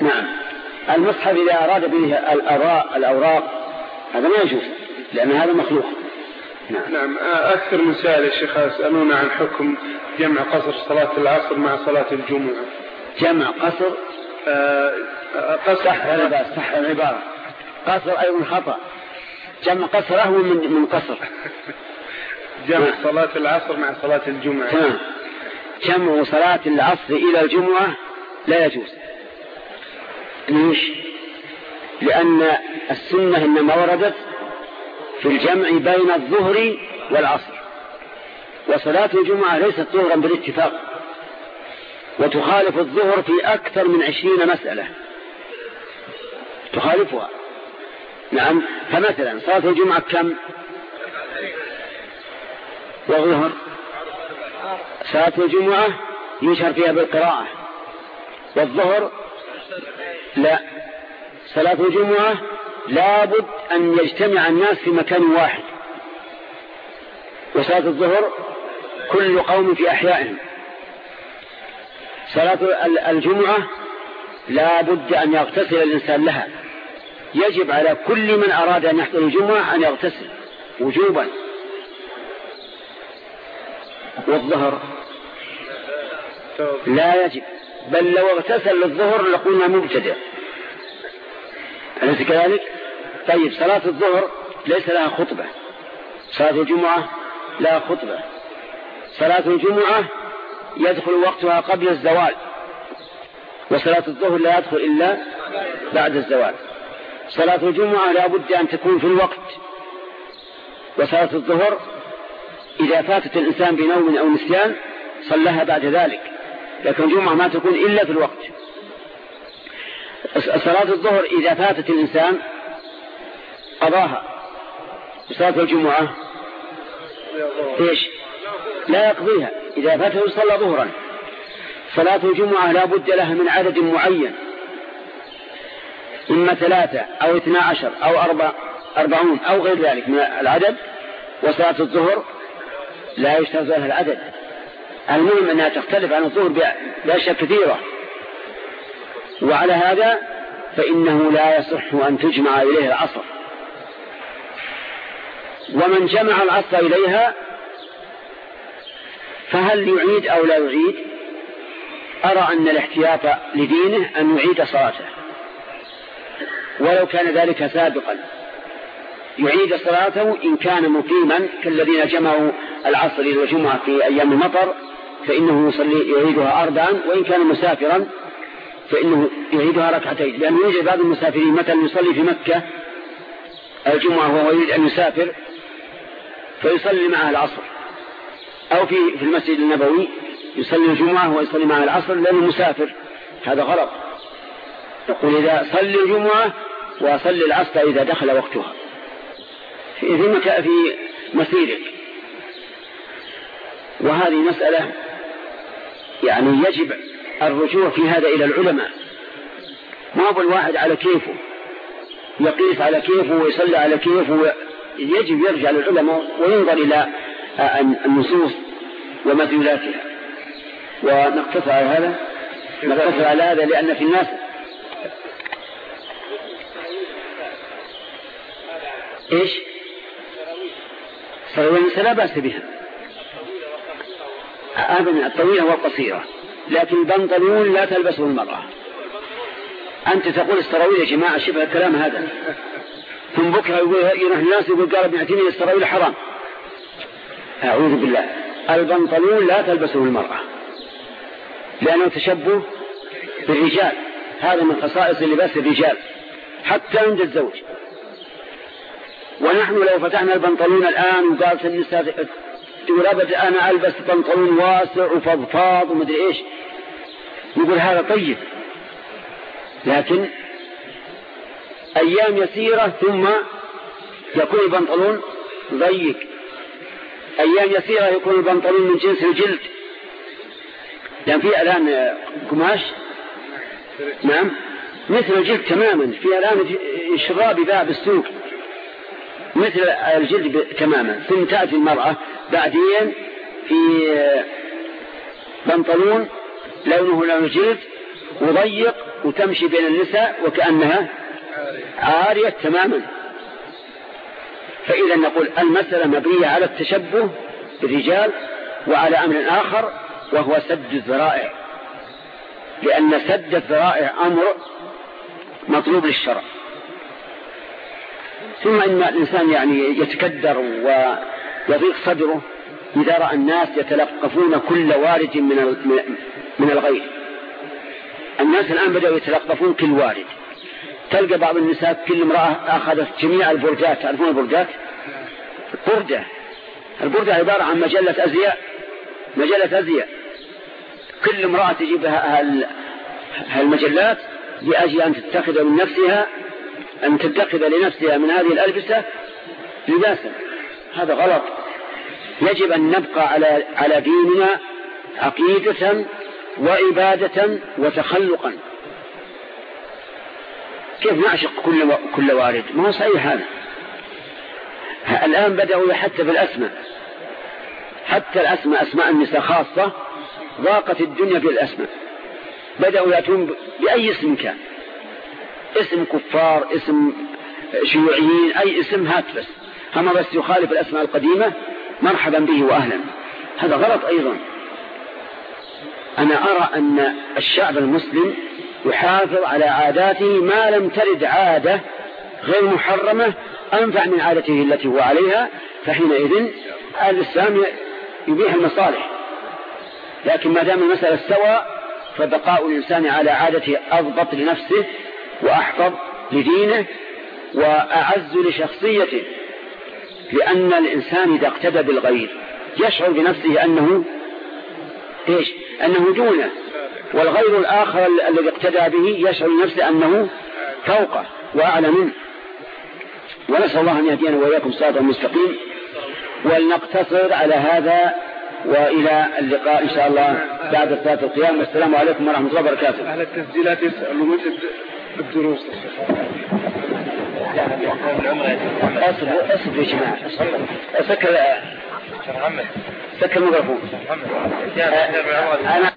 نعم. المصحف إذا أراد به الأوراق, الأوراق هذا ما يجوز لأن هذا مخلوق. نعم. نعم. أكثر من سائل يا شيخ يسألون عن حكم جمع قصر صلاة العصر مع صلاة الجمعة. جمع قصر؟ آه قصر صح العبارة صح العبارة قصر أيضا خطأ. جمع قصر أهون من من قصر. جمع صلاة العصر مع صلاة الجمعة. تمام جمع صلاة العصر إلى الجمعة لا يجوز. ليش؟ لأن السنة إنما وردت في الجمع بين الظهر والعصر. وصلاة الجمعة ليست ظهرا بالاتفاق وتخالف الظهر في أكثر من عشرين مسألة. تخالفها. نعم فمثلا صلاة الجمعة كم؟ والظهر صلاة الجمعة يشهر فيها بالقراءة. والظهر؟ لا. صلاة الجمعة لابد أن يجتمع الناس في مكان واحد. وصلاة الظهر كل قوم في أحيائهم. صلاة الجمعة لا بد أن يغتسل الإنسان لها. يجب على كل من أراد أن يحضر الجمعة أن يغتسل وجوبا. والظهر لا يجب. بل لو اغتسل للظهر لقلنا مبتدئ أليس كذلك؟ طيب صلاة الظهر ليس لها خطبة. صلاة الجمعة لا خطبة. صلاة الجمعة يدخل وقتها قبل الزوال وصلاة الظهر لا يدخل إلا بعد الزوال. صلاة الجمعة لا بد أن تكون في الوقت وصلاة الظهر إذا فاتت الإنسان بنوم أو نسيان صلىها بعد ذلك. لكن الجمعة ما تكون إلا في الوقت. صلاة الظهر إذا فاتت الإنسان قضاها. صلاة الجمعة إيش؟ لا يقضيها. إذا فاته صلى ظهرا. صلاة الجمعة لا بد لها من عدد معين. إما ثلاثة أو اثنا عشر أو أربع أربعون أو غير ذلك من العدد. وصلاة الظهر لا يشترط لها العدد. المهم أنها تختلف عن الظهر بأشياء كثيرة. وعلى هذا فإنه لا يصح أن تجمع إليه العصر. ومن جمع العصر إليها فهل يعيد أو لا يعيد؟ أرى أن الاحتياط لدينه أن يعيد صلاته. ولو كان ذلك سابقا. يعيد صلاته إن كان مقيما كالذين جمعوا العصر إلى الجمعة في أيام المطر فإنه يصلي يعيدها أربعا وإن كان مسافرا فإنه يعيدها ركعتين. لأنه يوجد بعض المسافرين مثلا يصلي في مكة الجمعة وهو يريد أن يسافر فيصلي معه العصر. أو في في المسجد النبوي يصلي الجمعة ويصلي معه العصر لأنه مسافر. هذا غلط. يقول إذا صلي الجمعة وصلي العصر إذا دخل وقتها. في في في مسيرك وهذه مسألة يعني يجب الرجوع في هذا إلى العلماء. ما هو الواحد على كيفه؟ يقيس على كيفه ويصلي على كيفه يجب يرجع للعلماء وينظر إلى النصوص ومدلولاتها. ونقتصر على هذا؟ نقتصر على هذا لأن في الناس إيش؟ سراويل لا بأس بها. أبدا الطويلة والقصيرة. لكن البنطلون لا تلبسه المرأة. أنت تقول السراويل يا جماعة شبه الكلام هذا. ثم بكرة يقول يروح الناس يقول قال ابن عتيمية السراويل حرام. أعوذ بالله. البنطلون لا تلبسه المرأة. لأنه تشبه بالرجال. هذا من خصائص لباس الرجال. حتى عند الزوج. ونحن لو فتحنا البنطلون الآن وقالت النساء تقول أبدا أنا ألبس بنطلون واسع وفضفاض ومدري إيش. نقول هذا طيب. لكن أيام يسيرة ثم يكون البنطلون ضيق. أيام يسيرة يكون البنطلون من جنس الجلد. لأن في الآن قماش؟ نعم. مثل الجلد تماما. في الآن شراب يباع بالسوق. مثل الجلد تماما ثم تأتي المرأة بعدين في بنطلون لونه لون الجلد وضيق وتمشي بين النساء وكأنها عارية تماما. فإذا نقول المسألة مبنية على التشبه بالرجال وعلى أمر آخر وهو سد الذرائع لأن سد الذرائع أمر مطلوب للشرع. ثم إن الإنسان يعني يتكدر ويضيق صدره إذا رأى الناس يتلقفون كل وارد من من الغير. الناس الآن بدأوا يتلقفون كل وارد. تلقى بعض النساء كل امرأة أخذت جميع البردات تعرفون البردات؟ بردة البردة عبارة عن مجلة أزياء. مجلة أزياء. كل امرأة تجيب هالمجلات لأجل أن تتخذ من نفسها أن تتخذ لنفسها من هذه الألبسة لباسا. هذا غلط. يجب أن نبقى على على ديننا عقيدة وعبادة وتخلقا. كيف نعشق كل كل وارد؟ ما هو صحيح هذا. الآن بدأوا حتى في الأسماء. حتى الأسماء أسماء النساء خاصة ضاقت الدنيا بالأسماء. بدأوا يأتون بأي اسم كان. اسم كفار اسم شيوعيين أي اسم هات بس. هم بس يخالف الأسماء القديمة مرحبا به وأهلا. هذا غلط أيضا. أنا أرى أن الشعب المسلم يحافظ على عاداته ما لم ترد عادة غير محرمة أنفع من عادته التي هو عليها فحينئذ الإسلام يبيح المصالح. لكن ما دام المسألة سوى فبقاء الإنسان على عادته أضبط لنفسه وأحفظ لدينه وأعز لشخصيته لأن الإنسان إذا اقتدى بالغير يشعر بنفسه أنه إيش؟ أنه دونه. والغير الآخر الذي اقتدى به يشعر بنفسه أنه فوقه وأعلى منه. ونسأل الله أن يهدينا وإياكم صراطا مستقيم. ولنقتصر على هذا وإلى اللقاء إن شاء الله بعد صلاة القيام. والسلام عليكم ورحمة الله وبركاته. أهل التسجيلات يسألوا الدروس اصبروا اصبروا يا جماعة سكر سكر الميكروفون أنا